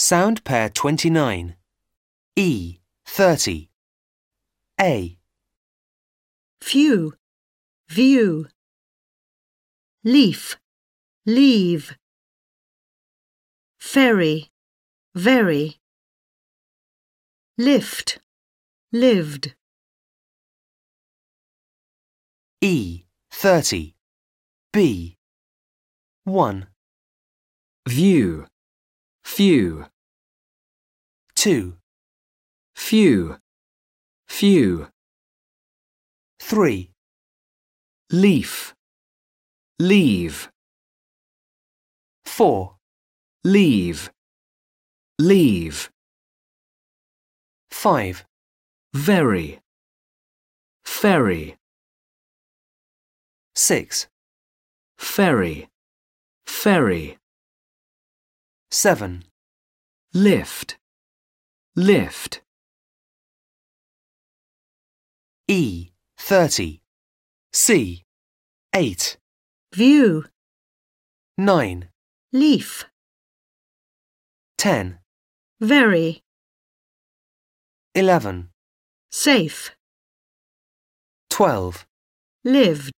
Sound pair 29. E. 30. A. few, view, leaf, leave, ferry, very, lift, lived, E. 30. B. 1. view, few, 2. few, few, 3. leaf, leave, 4. leave, leave, 5. very, ferry, 6. ferry, ferry, 7. lift, lift, E. 30. C. 8. view, 9. leaf, 10. very, 11. safe, 12. lived.